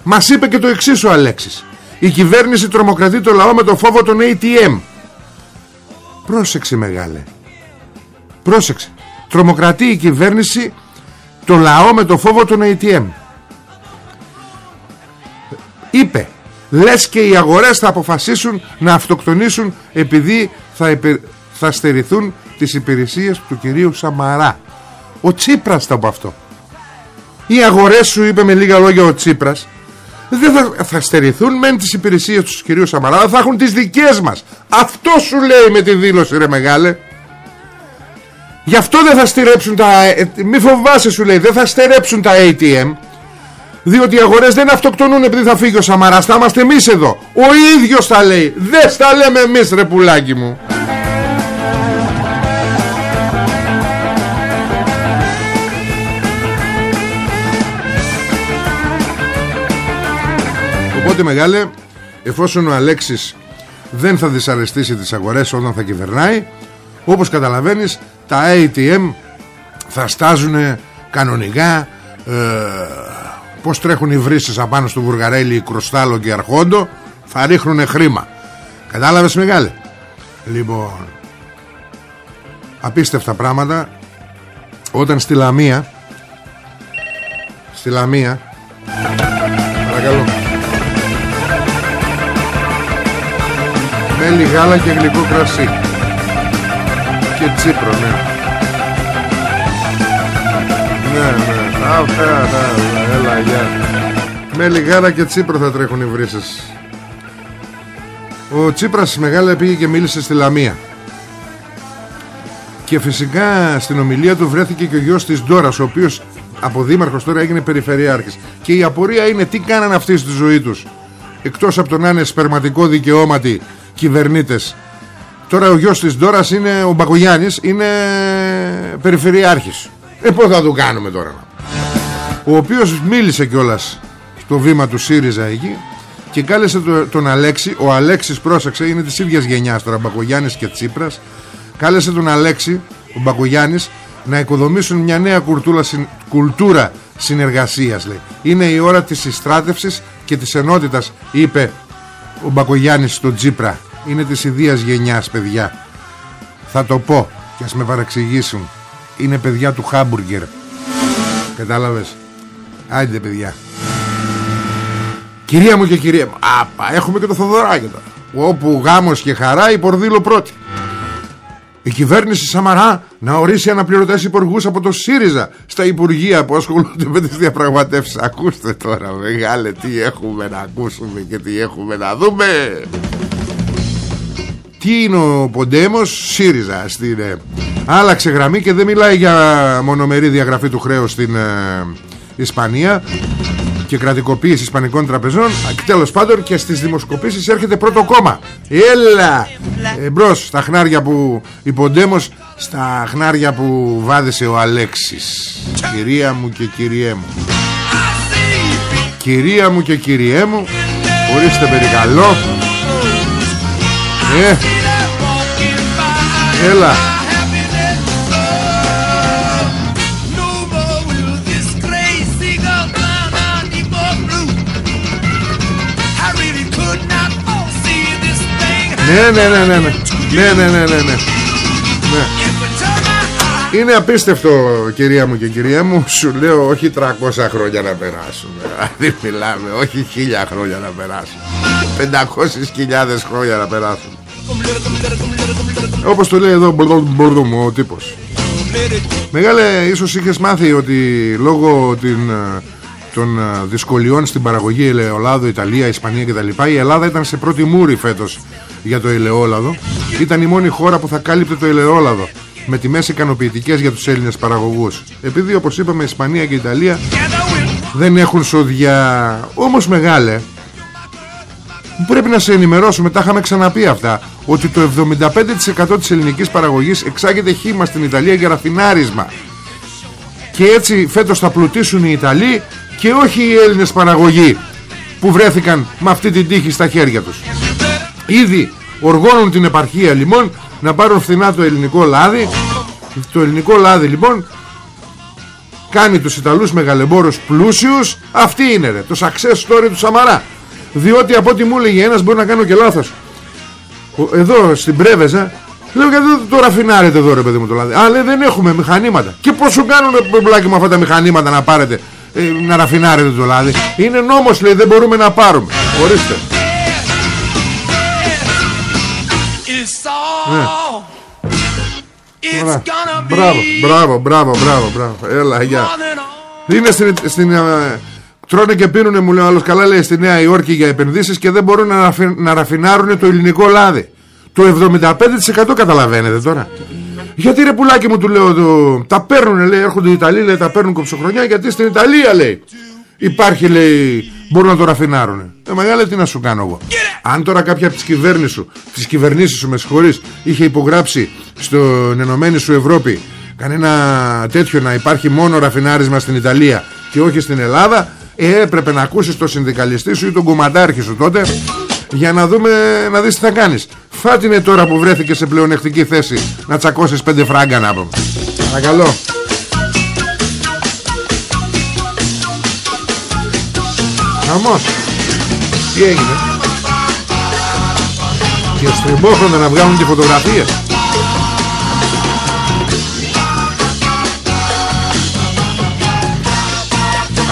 [SPEAKER 1] Μας είπε και το εξής ο Αλέξης. Η κυβέρνηση τρομοκρατεί το λαό με το φόβο των ATM πρόσεξε μεγάλε. Πρόσεξε. Τρομοκρατεί η κυβέρνηση το λαό με το φόβο των ATM είπε λες και οι αγορές θα αποφασίσουν να αυτοκτονήσουν επειδή θα, θα στερηθούν τις υπηρεσίες του κυρίου Σαμαρά ο Τσίπρας θα από αυτό οι αγορές σου είπε με λίγα λόγια ο Τσίπρας δεν θα, θα στερηθούν μεν τις υπηρεσίες τους κυρίου Σαμαρά αλλά θα έχουν τις δικές μας αυτό σου λέει με τη δήλωση ρε μεγάλε Γι' αυτό δεν θα στηρέψουν τα... Ε, μη φοβάσαι σου λέει, δεν θα στερέψουν τα ATM. Διότι οι αγορές δεν αυτοκτονούν επειδή θα φύγει ο Σαμαράς. Θα είμαστε εμείς εδώ. Ο ίδιος τα λέει. Δεν στα λέμε εμείς ρε πουλάκι μου. Οπότε μεγάλε, εφόσον ο Αλέξης δεν θα δυσαρεστήσει τις αγορές όταν θα κυβερνάει, όπως καταλαβαίνεις τα ATM θα στάζουν κανονικά ε, πως τρέχουν οι βρύσες απάνω στο Βουργαρέλι Κρουστάλο και Αρχόντο θα ρίχνουν χρήμα. Κατάλαβες μεγάλε λοιπόν απίστευτα πράγματα. Όταν στη Λαμία στη Λαμία παρακαλώ μέλι γάλα και γλυκό κρασί και Τσίπρο, ναι. Ναι, ναι. Αυτά, ναι, έλα, γεια. Με λιγάρα και Τσίπρο θα τρέχουν οι βρύσες. Ο Τσίπρας μεγάλα πήγε και μίλησε στη Λαμία. Και φυσικά στην ομιλία του βρέθηκε και ο γιος της Ντόρας, ο οποίος από δήμαρχος τώρα έγινε περιφερειάρχης. Και η απορία είναι τι κάνανε αυτοί στη ζωή τους. Εκτός από το να είναι σπερματικό δικαιώματι κυβερνήτες. Τώρα ο γιος της Ντόρας είναι ο Μπακογιάννης Είναι περιφερειάρχης. Ε πώς θα το κάνουμε τώρα; Ο οποίος μίλησε κιόλας Στο βήμα του ΣΥΡΙΖΑ εκεί Και κάλεσε τον Αλέξη. Ο Αλέξης πρόσεξε είναι της ίδιας γενιάς τώρα Μπακογιάννης και Τσίπρας. Κάλεσε τον Αλέξη Ο Μπακογιάννης να οικοδομήσουν μια νέα κουλτούρα, κουλτούρα συνεργασίας λέει. Είναι η ώρα της συστράτευσης και της ενότητας είπε ο Μπακογιάννης στον Τσίπρα είναι της ιδίας γενιάς παιδιά. Θα το πω και ας με παραξηγήσουν είναι παιδιά του χάμπουργκερ. Κατάλαβες; Άντε παιδιά. Κυρία μου και κυρία μου Απα, έχουμε και το Θοδωράκι τώρα. Όπου γάμος και χαρά η Πορδίλο πρώτη. Η κυβέρνηση Σαμαρά να ορίσει αναπληρωτές υπουργούς από το ΣΥΡΙΖΑ στα Υπουργεία που ασχολούνται με τις διαπραγματεύσεις. Ακούστε τώρα μεγάλε τι έχουμε να ακούσουμε και τι έχουμε να δούμε. Τι είναι ο Ποντέμος; ΣΥΡΙΖΑ στην, ε, Άλλαξε γραμμή και δεν μιλάει για μονομερή διαγραφή του χρέους στην ε, Ισπανία Και κρατικοποίηση Ισπανικών τραπεζών. Τέλος πάντων και στις δημοσκοπήσεις έρχεται πρώτο κόμμα. Έλα! Εμπρός στα χνάρια που Η Ποντέμος Στα χνάρια που βάδισε ο Αλέξης. Κυρία μου και κυριέ μου. Κυρία μου και κυριέ μου Ορίστε περικαλώ ε. Έλα. Ναι, ναι, ναι, ναι, ναι. Ναι, ναι, ναι, ναι, ναι. ναι. Είναι απίστευτο κυρία μου και κυρία μου Σου λέω όχι 300 χρόνια να περάσουμε Δεν μιλάμε όχι χίλια χρόνια να περάσουμε 500.000 χρόνια να περάσουμε όπως το λέει εδώ ο τύπος Μεγάλε ίσως είχες μάθει ότι λόγω την, ε, των ε, δυσκολιών στην παραγωγή ελαιολάδου, Ιταλία, Ισπανία κτλ. Η Ελλάδα ήταν σε πρώτη μούρη φέτος για το ελαιόλαδο. Ήταν η μόνη χώρα που θα κάλυπτε το ελαιόλαδο με τιμές ικανοποιητικές για τους Έλληνες παραγωγούς. Επειδή όπως είπαμε Ισπανία και Ιταλία δεν έχουν σοδιά. Όμως μεγάλε, πρέπει να σε ενημερώσουμε, τα είχαμε ξαναπεί αυτά, ότι το 75% της ελληνικής παραγωγής εξάγεται χήμα στην Ιταλία για ραφινάρισμα. Και έτσι φέτος θα πλουτίσουν οι Ιταλοί και όχι οι Έλληνες παραγωγοί που βρέθηκαν με αυτή την τύχη στα χέρια τους. Ήδη οργώνουν την επαρχία λοιπόν να πάρουν φθηνά το ελληνικό λάδι. Το ελληνικό λάδι λοιπόν κάνει τους Ιταλούς μεγαλεμπόρους πλούσιους. Αυτή είναι ρε, το success story του Σαμαρά. Διότι από ό,τι μου έλεγε ένας μπορεί να κάνω και λάθος. Εδώ στην Πρέβεζα Λέω γιατί δεν το ραφινάρετε εδώ ρε παιδί μου το λάδι Α λέει δεν έχουμε μηχανήματα Και πως σου κάνουν μπλάκι με αυτά τα μηχανήματα να πάρετε ε, Να ραφινάρετε το λάδι Είναι νόμος λέει δεν μπορούμε να πάρουμε Ορίστε ναι. Μπράβο, μπράβο, μπράβο, μπράβο, μπράβο. Έλα, γεια. Είναι στην, στην, ε, τρώνε και πίνουνε μου λέει άλλος καλά λέει στη Νέα Υόρκη για επενδύσεις και δεν μπορούν να, να ραφινάρουν το ελληνικό λάδι. Το 75% καταλαβαίνετε τώρα. Γιατί ρε πουλάκι μου του λέω το, Τα παίρνουν λέει έρχονται οι Ιταλοί λέει τα παίρνουν κοψοχρονιά γιατί στην Ιταλία λέει Υπάρχει λέει Μπορούν να το ραφινάρουν Ε μεγάλε τι να σου κάνω εγώ Αν τώρα κάποια από τις κυβέρνησεις σου Τις κυβερνήσεις σου με συγχωρείς Είχε υπογράψει στον Ενωμένη σου Ευρώπη Κανένα τέτοιο να υπάρχει μόνο ραφινάρισμα στην Ιταλία Και όχι στην Ελλάδα ε, έπρεπε να ακούσεις τον συνδικαλιστή σου ή τον κομματάρχη σου τότε για να δούμε να δεις τι θα κάνεις. Φάτινε τώρα που βρέθηκε σε πλεονεκτική θέση να τσακώσεις πέντε φράγκα να πούμε Παρακαλώ. Χαμός. Τι έγινε; Και στριμπόχρονα να βγάλουν και φωτογραφίες.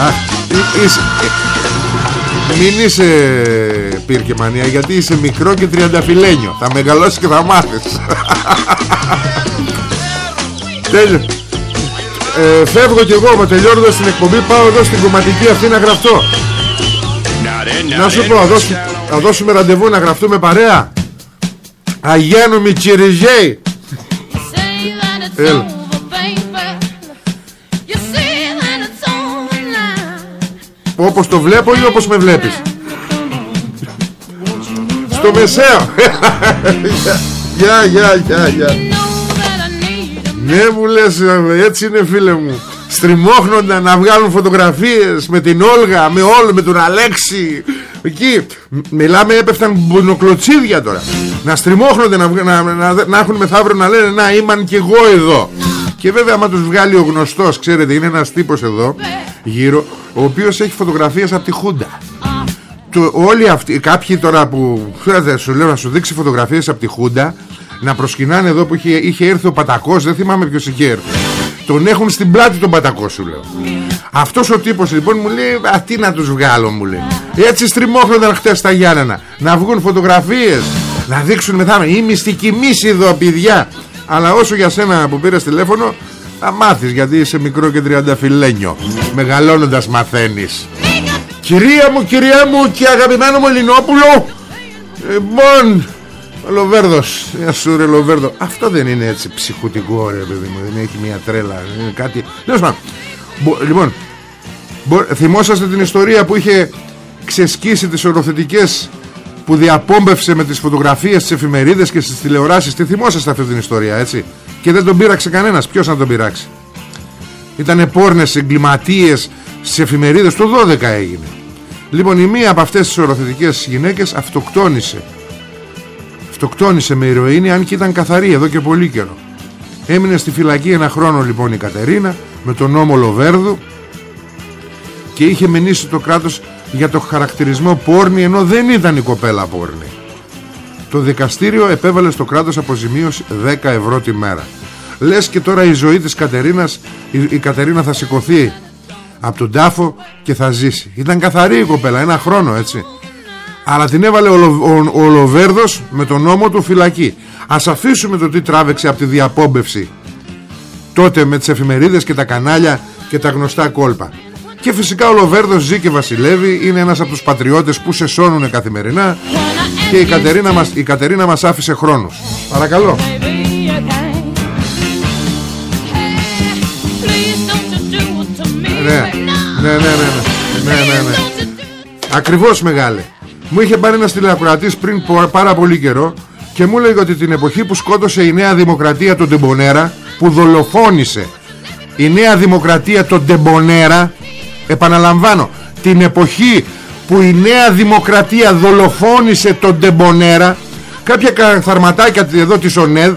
[SPEAKER 1] Αχ, είσαι, μην είσαι πύρκε μανία γιατί είσαι μικρό και τριανταφυλένιο θα μεγαλώσεις και θα μάθεις. Τέλειο. Ε, Φεύγω κι εγώ τελειώνοντας την εκπομπή Πάω εδώ στην κομματική αυτή να γραφτώ. Να σου πω Θα δώσουμε ραντεβού να γραφτούμε παρέα. Αγιάννου Μιτσιριζέη. Έλα Όπως το βλέπω ή όπως με βλέπεις. Στο μεσαίο. Γεια γεια γεια γεια. Ναι μου λες έτσι είναι φίλε μου. Στριμώχνοντα να βγάλουν φωτογραφίες Με την Όλγα Με όλο με τον Αλέξη. Εκεί μιλάμε έπεφταν μπονοκλωτσίδια τώρα. Να στριμώχνονται να, να, να, να έχουν μεθαύριο να λένε Ναήμαν κι εγώ εδώ Και βέβαια άμα τους βγάλει ο γνωστός Ξέρετε είναι ένας τύπος εδώ Γύρω Ο οποίος έχει φωτογραφίες από τη Χούντα. Το, Όλοι αυτοί Κάποιοι τώρα που σου λέω να σου δείξει φωτογραφίες από τη Χούντα Να προσκυνάνε εδώ που είχε, είχε έρθει ο Πατακός Δεν θυμάμαι ποιος είχε έρθει. Τον έχουν στην πλάτη τον πατακό σου λέω. Αυτός ο τύπος λοιπόν μου λέει Α τι να τους βγάλω μου λέει. Έτσι στριμώχνονταν χτες στα Γιάννενα. Να βγουν φωτογραφίες Να δείξουν μετά Η μυστική μίση εδώ παιδιά Αλλά όσο για σένα που πήρες τηλέφωνο Θα μάθεις γιατί είσαι μικρό και τριανταφυλένιο Μεγαλώνοντας μαθαίνεις. Κυρία μου κυρία μου και αγαπημένο μου Ελληνόπουλο Λοιπόν Λοβέρδος, μια σου ρε Λοβέρδο. Αυτό δεν είναι έτσι ψυχοτικό ρε παιδί μου Δεν έχει μια τρέλα Είναι κάτι. Λοιπόν Θυμόσαστε την ιστορία που είχε Ξεσκίσει τις οροθετικές Που διαπόμπευσε με τις φωτογραφίες Στις εφημερίδες και στις τηλεοράσεις. Τι θυμόσαστε αυτή την ιστορία έτσι; Και δεν τον πείραξε κανένας. Ποιος να τον πειράξει; Ήτανε πόρνες εγκληματίες Στις εφημερίδες. Το 12 έγινε. Λοιπόν η μία από αυτές τις οροθετικές γυναίκες Αυτοκτόνησε. Αυτοκτόνησε με ηρωίνη αν και ήταν καθαρή εδώ και πολύ καιρό. Έμεινε στη φυλακή ένα χρόνο λοιπόν η Κατερίνα με τον νόμο Λοβέρδου και είχε μενήσει το κράτος για το χαρακτηρισμό πόρνη ενώ δεν ήταν η κοπέλα πόρνη. Το δικαστήριο επέβαλε στο κράτος αποζημίωση 10 ευρώ τη μέρα. Λες και τώρα η ζωή της Κατερίνας, η, η Κατερίνα θα σηκωθεί από τον τάφο και θα ζήσει. Ήταν καθαρή η κοπέλα, ένα χρόνο έτσι. Αλλά την έβαλε ο, ο, ο Λοβέρδος με τον νόμο του φυλακή Ας αφήσουμε το τι τράβεξε από τη διαπόμπευση τότε με τις εφημερίδες και τα κανάλια και τα γνωστά κόλπα και φυσικά ο Λοβέρδος ζει και βασιλεύει είναι ένας από τους πατριώτες που σε σώνουν καθημερινά. Και η Κατερίνα μας, η Κατερίνα μας άφησε χρόνους. Παρακαλώ. Ναι, ναι, ναι, ναι, ναι, ναι, ναι, ναι. Ακριβώς μεγάλε. Μου είχε πάρει ένας τηλεακροατής πριν πάρα πολύ καιρό Και μου έλεγε ότι την εποχή που σκότωσε η Νέα Δημοκρατία τον Τεμπονέρα Που δολοφόνησε η Νέα Δημοκρατία τον Τεμπονέρα Επαναλαμβάνω Την εποχή που η Νέα Δημοκρατία δολοφόνησε τον Τεμπονέρα Κάποια καθαρματάκια εδώ της ΟΝΕΔ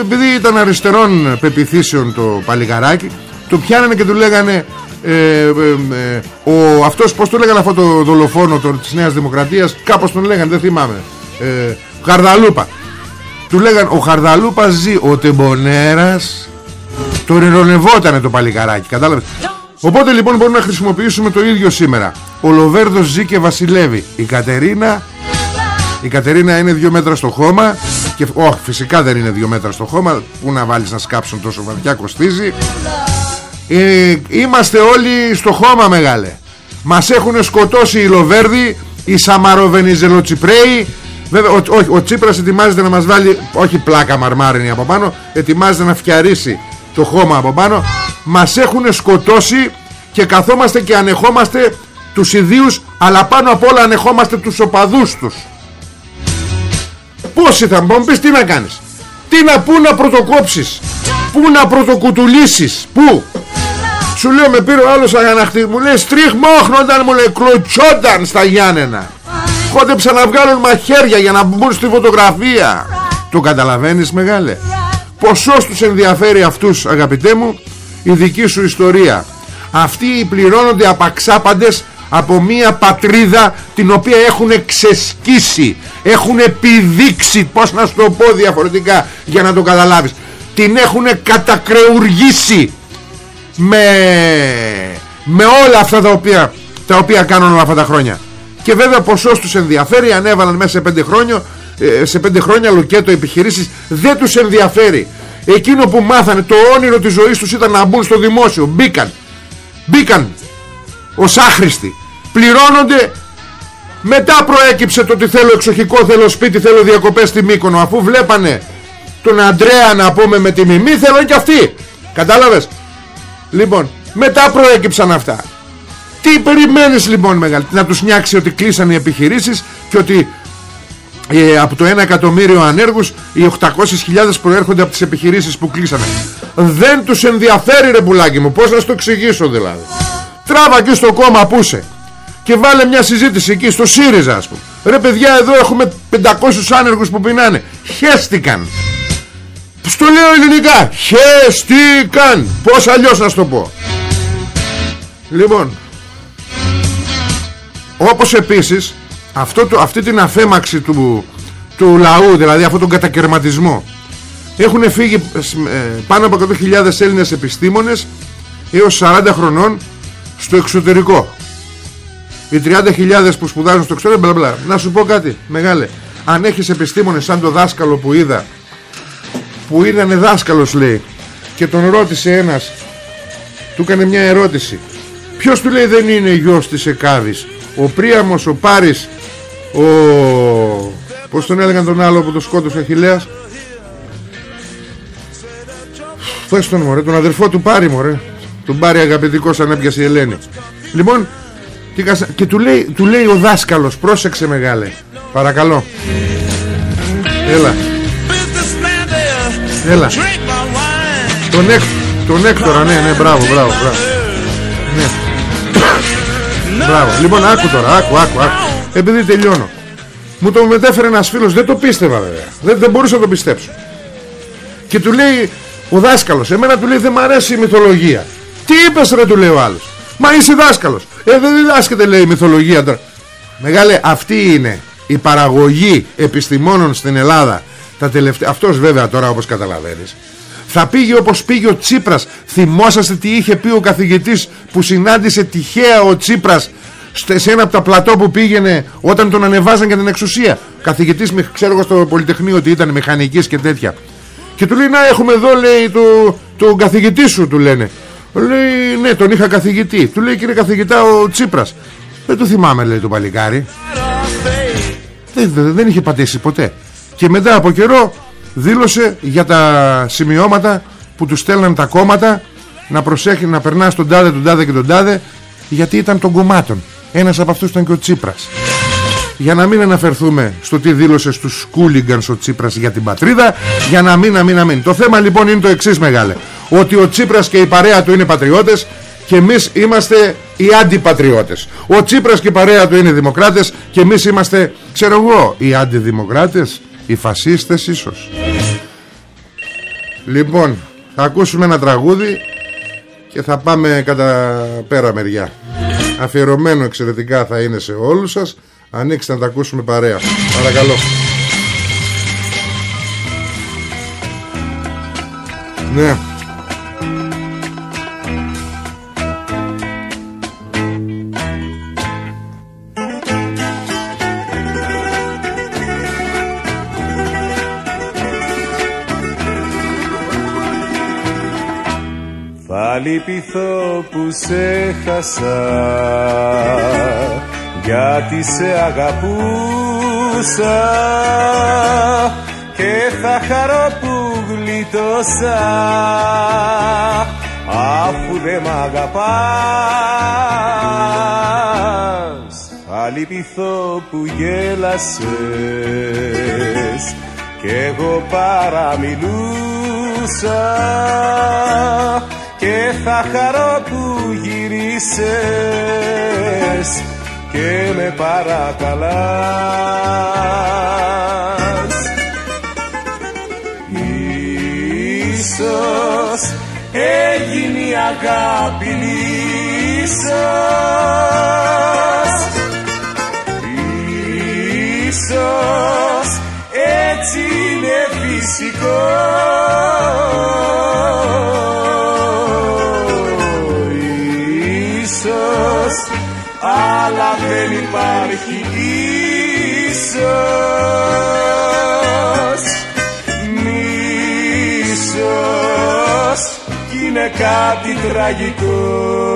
[SPEAKER 1] επειδή ήταν αριστερών πεπιθήσεων το παλιγαράκι το πιάνανε και του λέγανε ε, ε, ε, ο, αυτός πως του λέγανε αυτό το δολοφόνο το, της Νέας Δημοκρατίας κάπως τον λέγανε δεν θυμάμαι ε, Χαρδαλούπα. Του λέγανε ο Χαρδαλούπας ζει ο Τεμπονέρας το ρηρονευότανε το παλικαράκι κατάλαβες. Οπότε λοιπόν μπορούμε να χρησιμοποιήσουμε το ίδιο σήμερα. Ο Λοβέρδος ζει και βασιλεύει. Η Κατερίνα η Κατερίνα είναι δύο μέτρα στο χώμα και, όχι φυσικά δεν είναι δύο μέτρα στο χώμα. Που να βάλεις να σκάψουν τόσο βαθιά κοστίζει. Ε, είμαστε όλοι στο χώμα μεγάλε. Μας έχουν σκοτώσει οι Λοβέρδοι οι Σαμαροβενιζελοτσιπρέοι. Βέβαια ο, ο, ο Τσίπρας ετοιμάζεται να μας βάλει όχι πλάκα μαρμάρινη από πάνω ετοιμάζεται να φτιαρίσει το χώμα από πάνω μας έχουν σκοτώσει και καθόμαστε και ανεχόμαστε τους ιδίους αλλά πάνω απ' όλα ανεχόμαστε τους οπαδούς τους. Πώς θα μου πεις τι να κάνεις; Τι να πού να πρωτοκόψεις; Πού να πρωτοκουτουλήσεις; Πού; Σου λέω με πήρε ο άλλος αγαναχτή Μου λέει στριχμόχνονταν μου λέει Κλωτσόνταν στα Γιάννενα. Κόντεψαν να βγάλουν μαχαίρια για να μπουν στη φωτογραφία. Το καταλαβαίνεις μεγάλε; Ποσός τους ενδιαφέρει αυτούς αγαπητέ μου Η δική σου ιστορία. Αυτοί πληρώνονται απαξάπαντες από μια πατρίδα την οποία έχουν ξεσκίσει έχουν επιδείξει πως να σου το πω διαφορετικά για να το καταλάβεις. Την έχουν κατακρεουργήσει με, με όλα αυτά τα οποία, τα οποία κάνουν όλα αυτά τα χρόνια. Και βέβαια ποσός τους ενδιαφέρει ανέβαλαν μέσα σε πέντε χρόνια ε, σε πέντε χρόνια λουκέτο επιχειρήσεις δεν τους ενδιαφέρει. Εκείνο που μάθανε το όνειρο της ζωής τους ήταν να μπουν στο δημόσιο. Μπήκαν. Μπήκαν. Ως άχρηστοι. Πληρώνονται. Μετά προέκυψε το ότι θέλω εξοχικό θέλω σπίτι θέλω διακοπές στη Μύκονο. Αφού βλέπανε τον Αντρέα να πούμε με τη μιμή θέλω και αυτοί κατάλαβες; Λοιπόν, μετά προέκυψαν αυτά. Τι περιμένεις λοιπόν μεγάλη, να τους νιάξεις ότι κλείσαν οι επιχειρήσεις και ότι ε, από το 1 εκατομμύριο ανέργους οι 800.000 προέρχονται από τις επιχειρήσεις που κλείσανε. Δεν τους ενδιαφέρει ρε πουλάκι μου, πώς να σου το εξηγήσω δηλαδή. Τράβα εκεί στο κόμμα που είσαι και βάλε μια συζήτηση εκεί στο ΣΥΡΙΖΑ ας πούμε. Ρε παιδιά εδώ έχουμε 500 άνεργους που πεινάνε. Χέστηκαν. Στο λέω ελληνικά Χεστήκαν Πώς αλλιώς να στο πω Λοιπόν Όπως επίσης αυτό το, Αυτή την αφέμαξη του, του λαού Δηλαδή αυτόν τον κατακαιρματισμό Έχουν φύγει ε, Πάνω από 100.000 Έλληνες επιστήμονες Έως 40 χρονών Στο εξωτερικό. Οι 30.000 που σπουδάζουν στο εξωτερικό μπλα μπλα. Να σου πω κάτι μεγάλε. Αν έχεις επιστήμονες σαν το δάσκαλο που είδα που ήταν δάσκαλος λέει και τον ρώτησε ένας του έκανε μια ερώτηση. Ποιος του λέει δεν είναι γιος της Εκάβης; Ο Πρίαμος, ο Πάρης ο... πως τον έλεγαν τον άλλο που το σκότωσε Αχιλέας Πες τον μωρέ, τον αδερφό του Πάρη μωρέ. Τον Πάρη αγαπητικό σαν έπιασε η Ελένη. Λοιπόν και του λέει, του λέει ο δάσκαλος Πρόσεξε μεγάλε. Παρακαλώ. Έλα. Έλα. Τον, έκ, τον Έκτορα ναι ναι μπράβο μπράβο μπράβο. Ναι. Μπράβο. Λοιπόν άκου τώρα άκου άκου άκου Επειδή τελειώνω. Μου το μετέφερε ένας φίλος Δεν το πίστευα βέβαια. Δεν, δεν μπορούσα να το πιστέψω. Και του λέει ο δάσκαλος Εμένα του λέει δεν μ' αρέσει η μυθολογία Τι είπες ρε του λέει ο άλλος. Μα είσαι δάσκαλος Ε δεν διδάσκεται λέει η μυθολογία τώρα. Μεγάλε αυτή είναι η παραγωγή επιστημόνων στην Ελλάδα. Τα τελευταία... Αυτός βέβαια τώρα όπως καταλαβαίνεις θα πήγε όπως πήγε ο Τσίπρας. Θυμόσαστε τι είχε πει ο καθηγητής Που συνάντησε τυχαία ο Τσίπρας Σε ένα από τα πλατό που πήγαινε Όταν τον ανεβάζαν για την εξουσία. Καθηγητής ξέρω εγώ στο Πολυτεχνείο Ότι ήταν μηχανικής και τέτοια. Και του λέει να έχουμε εδώ λέει του, του καθηγητή σου του λένε. Λέει ναι τον είχα καθηγητή Του λέει κύριε καθηγητά ο Τσίπρας Δεν το θυμάμαι λέει το παλικάρι. Δεν, δεν είχε πατήσει ποτέ. Και μετά από καιρό δήλωσε για τα σημειώματα Που του στέλναν τα κόμματα Να προσέχει να περνά στον τάδε, τον τάδε και τον τάδε Γιατί ήταν των κομμάτων Ένας από αυτούς ήταν και ο Τσίπρας. Για να μην αναφερθούμε στο τι δήλωσε στους Κούλιγκανς ο Τσίπρας για την πατρίδα για να μην, να μην, να μην. Το θέμα λοιπόν είναι το εξής μεγάλε. Ότι ο Τσίπρας και η παρέα του είναι πατριώτες και εμείς είμαστε οι αντιπατριώτες. Ο Τσίπρας και η παρέα του είναι δημοκράτες και εμείς είμαστε ξέρω εγώ οι αντιδημοκράτες οι φασίστες ίσως. Λοιπόν θα ακούσουμε ένα τραγούδι και θα πάμε κατά πέρα μεριά αφιερωμένο εξαιρετικά θα είναι σε όλους σας. Ανοίξτε να τα ακούσουμε παρέα. Παρακαλώ. Ναι
[SPEAKER 2] λυπηθώ που σε χάσα. Γιατί σε αγαπούσα και θα χαρώ που γλιτώσα. Αφού δεν μ' αγαπάς θα λυπηθώ που γέλασες. Κι εγώ παραμιλούσα και θα χαρώ που γυρίσες και με παρακαλάς. Ίσως έγινε η αγάπη ίσως Ίσως έτσι είναι φυσικό είναι κάτι τραγικό.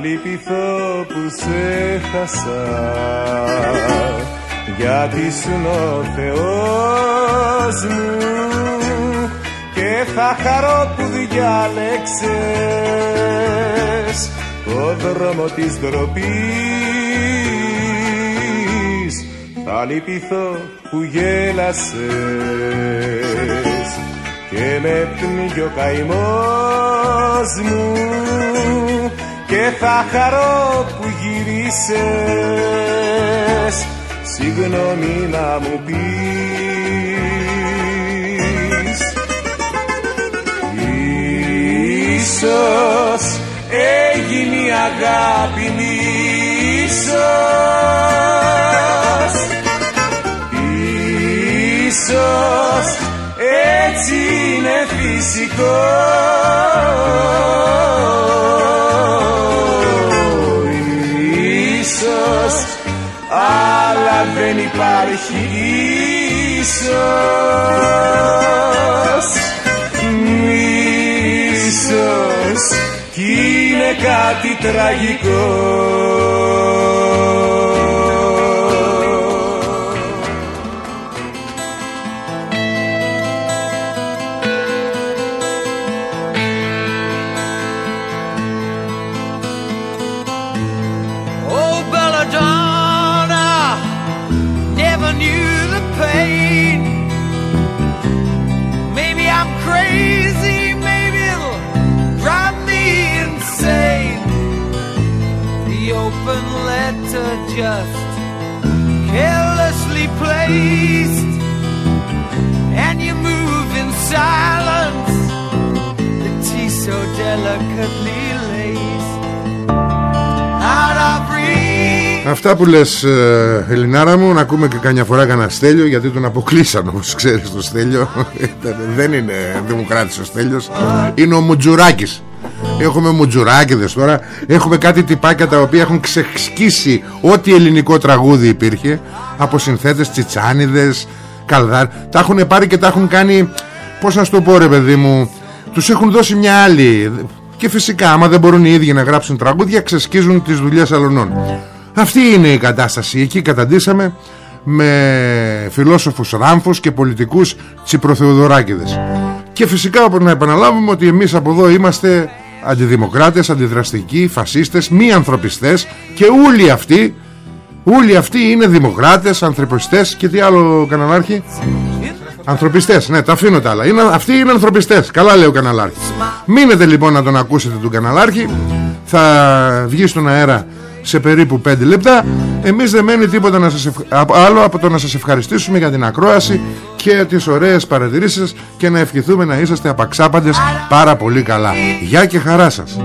[SPEAKER 2] Λυπηθώ που σε χάσα γιατί σου ο Θεός μου και θα χαρώ που διάλεξες το δρόμο της ντροπής. Θα λυπηθώ που γέλασες και με πνίγει ο καημός μου και θα χαρώ που γυρίσες συγγνώμη να μου πεις. Ίσως έγινε η αγάπη ίσως. Ίσως έτσι είναι φυσικό ίσως ίσως κι είναι κάτι τραγικό
[SPEAKER 3] silence, the tea so delicately laced. Out of reach.
[SPEAKER 1] Αυτά που λες ε, Ελληνάρα μου Να ακούμε και κανιά φορά κανένα Στέλιο Γιατί τον αποκλείσαν όπως ξέρεις το Στέλιο. Δεν είναι δημοκράτης ο Στέλιος. Είναι ο Μουτζουράκης. Έχουμε μουτζουράκιδες τώρα. Έχουμε κάτι τυπάκια τα οποία έχουν ξεσκίσει Ό,τι ελληνικό τραγούδι υπήρχε. Από συνθέτες τσιτσάνιδες Καλδάρ. Τα έχουν πάρει και τα έχουν κάνει Πώς να σου το πω ρε παιδί μου Τους έχουν δώσει μια άλλη Και φυσικά άμα δεν μπορούν οι ίδιοι να γράψουν τραγούδια Ξεσκίζουν τις δουλειές αλωνών αυτή είναι η κατάσταση. Εκεί καταντήσαμε με φιλόσοφους ράμφους και πολιτικούς τσιπροθεοδωράκηδες. Και φυσικά όπως να επαναλάβουμε ότι εμείς από εδώ είμαστε αντιδημοκράτες, αντιδραστικοί, φασίστες, μη ανθρωπιστές και όλοι αυτοί, όλοι αυτοί είναι δημοκράτες, ανθρωπιστές και τι άλλο καναλάρχη. Ανθρωπιστές, ναι, τα αφήνω τα άλλα. Είναι, αυτοί είναι ανθρωπιστές. Καλά λέει ο καναλάρχης. Μείνετε λοιπόν να τον ακούσετε τον καναλάρχη. Θα βγει στον αέρα σε περίπου 5 λεπτά εμείς δεν μένει τίποτα να σας άλλο από το να σας ευχαριστήσουμε για την ακρόαση και τις ωραίες παρατηρήσεις και να ευχηθούμε να είσαστε απαξάπαντες πάρα πολύ καλά Γεια και χαρά σας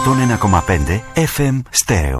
[SPEAKER 4] Απόνενα κομμάτινδε FM Στεο.